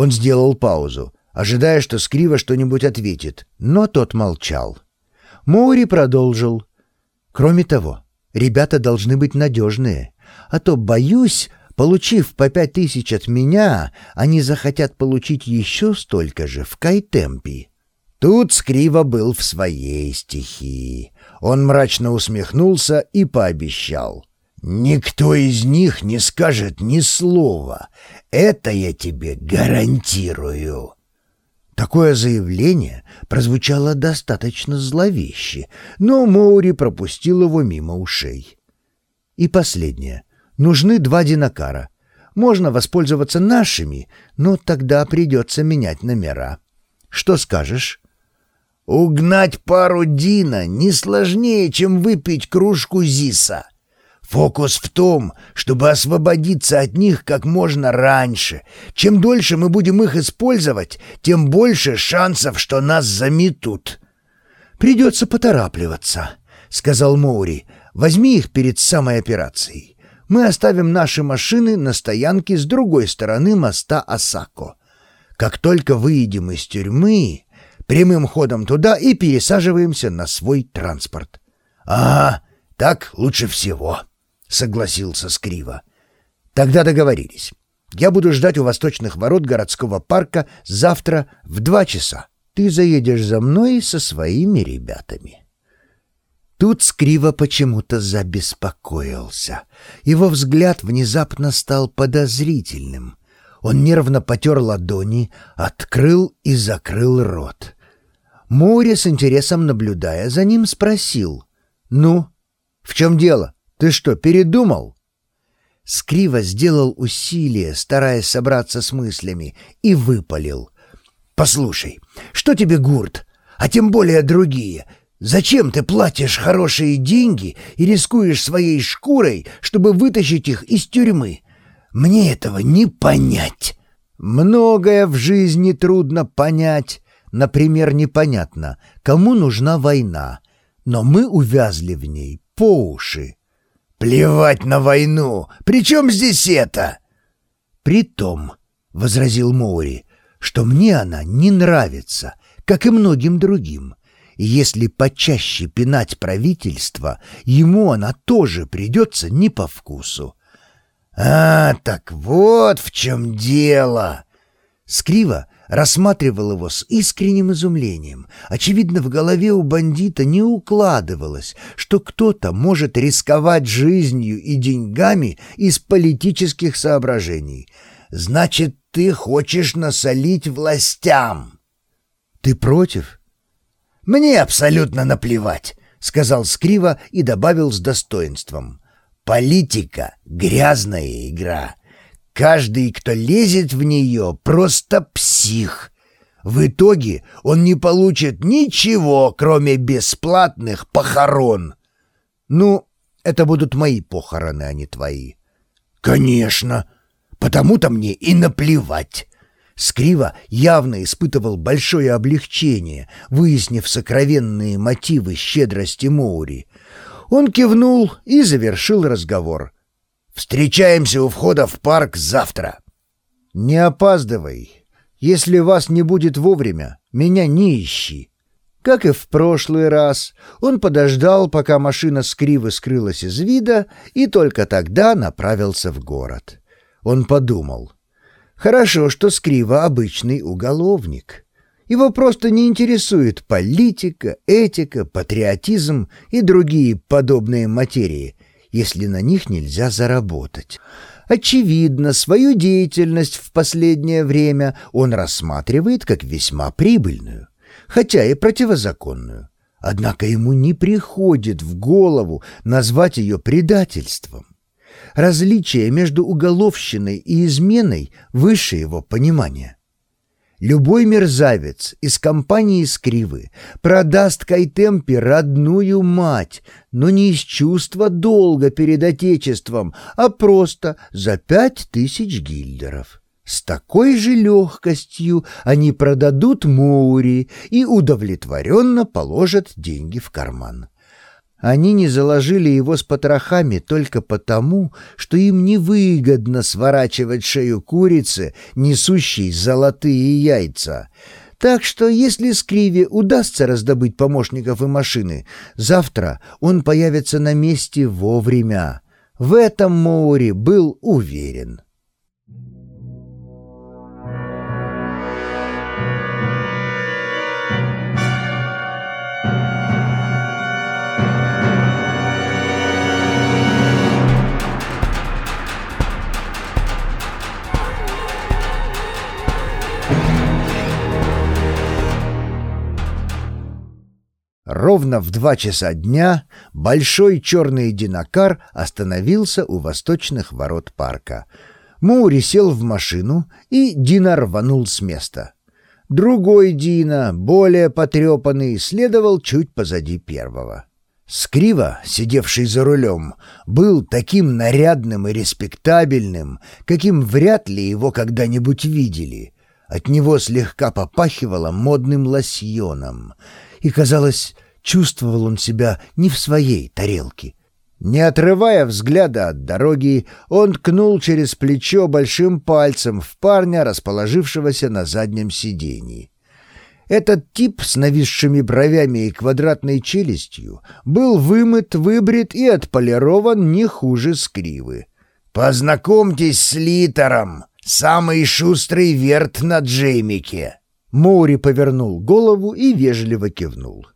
Он сделал паузу, ожидая, что Скрива что-нибудь ответит, но тот молчал. Моури продолжил. «Кроме того, ребята должны быть надежные, а то, боюсь, получив по пять тысяч от меня, они захотят получить еще столько же в Кайтемпи». Тут Скрива был в своей стихии. Он мрачно усмехнулся и пообещал. «Никто из них не скажет ни слова. Это я тебе гарантирую». Такое заявление прозвучало достаточно зловеще, но Моури пропустил его мимо ушей. И последнее. Нужны два динакара. Можно воспользоваться нашими, но тогда придется менять номера. Что скажешь? Угнать пару Дина не сложнее, чем выпить кружку Зиса. Фокус в том, чтобы освободиться от них как можно раньше. Чем дольше мы будем их использовать, тем больше шансов, что нас заметут. «Придется поторапливаться», — сказал Моури. «Возьми их перед самой операцией. Мы оставим наши машины на стоянке с другой стороны моста Осако. Как только выйдем из тюрьмы, прямым ходом туда и пересаживаемся на свой транспорт. — Ага, так лучше всего, — согласился Скрива. — Тогда договорились. Я буду ждать у восточных ворот городского парка завтра в два часа. Ты заедешь за мной со своими ребятами. Тут Скрива почему-то забеспокоился. Его взгляд внезапно стал подозрительным. Он нервно потер ладони, открыл и закрыл рот. Море, с интересом наблюдая за ним, спросил. «Ну, в чем дело? Ты что, передумал?» Скриво сделал усилие, стараясь собраться с мыслями, и выпалил. «Послушай, что тебе гурт, а тем более другие? Зачем ты платишь хорошие деньги и рискуешь своей шкурой, чтобы вытащить их из тюрьмы? Мне этого не понять». «Многое в жизни трудно понять», Например, непонятно, кому нужна война, но мы увязли в ней по уши. «Плевать на войну! При чем здесь это?» «Притом», — возразил Моури, — «что мне она не нравится, как и многим другим. И если почаще пинать правительство, ему она тоже придется не по вкусу». «А, так вот в чем дело!» Скриво рассматривал его с искренним изумлением. Очевидно, в голове у бандита не укладывалось, что кто-то может рисковать жизнью и деньгами из политических соображений. «Значит, ты хочешь насолить властям?» «Ты против?» «Мне абсолютно наплевать», — сказал Скриво и добавил с достоинством. «Политика — грязная игра». Каждый, кто лезет в нее, просто псих. В итоге он не получит ничего, кроме бесплатных похорон. Ну, это будут мои похороны, а не твои. Конечно, потому-то мне и наплевать. Скрива явно испытывал большое облегчение, выяснив сокровенные мотивы щедрости Моури. Он кивнул и завершил разговор — Встречаемся у входа в парк завтра. Не опаздывай. Если вас не будет вовремя, меня не ищи. Как и в прошлый раз, он подождал, пока машина с криво скрылась из вида, и только тогда направился в город. Он подумал. Хорошо, что Скрива обычный уголовник. Его просто не интересует политика, этика, патриотизм и другие подобные материи, если на них нельзя заработать. Очевидно, свою деятельность в последнее время он рассматривает как весьма прибыльную, хотя и противозаконную. Однако ему не приходит в голову назвать ее предательством. Различие между уголовщиной и изменой выше его понимания. Любой мерзавец из компании Скривы продаст Кайтемпе родную мать, но не из чувства долга перед Отечеством, а просто за пять тысяч гильдеров. С такой же легкостью они продадут Мури и удовлетворенно положат деньги в карман. Они не заложили его с потрохами только потому, что им невыгодно сворачивать шею курицы, несущей золотые яйца. Так что если Скриве удастся раздобыть помощников и машины, завтра он появится на месте вовремя. В этом Моури был уверен. Ровно в два часа дня большой черный динокар остановился у восточных ворот парка. Мури сел в машину, и Дина рванул с места. Другой Дина, более потрепанный, следовал чуть позади первого. Скриво, сидевший за рулем, был таким нарядным и респектабельным, каким вряд ли его когда-нибудь видели. От него слегка попахивало модным лосьоном, и, казалось, Чувствовал он себя не в своей тарелке. Не отрывая взгляда от дороги, он ткнул через плечо большим пальцем в парня, расположившегося на заднем сиденье. Этот тип с нависшими бровями и квадратной челюстью был вымыт, выбрит и отполирован не хуже скривы. «Познакомьтесь с Литером, самый шустрый верт на Джеймике!» Моури повернул голову и вежливо кивнул.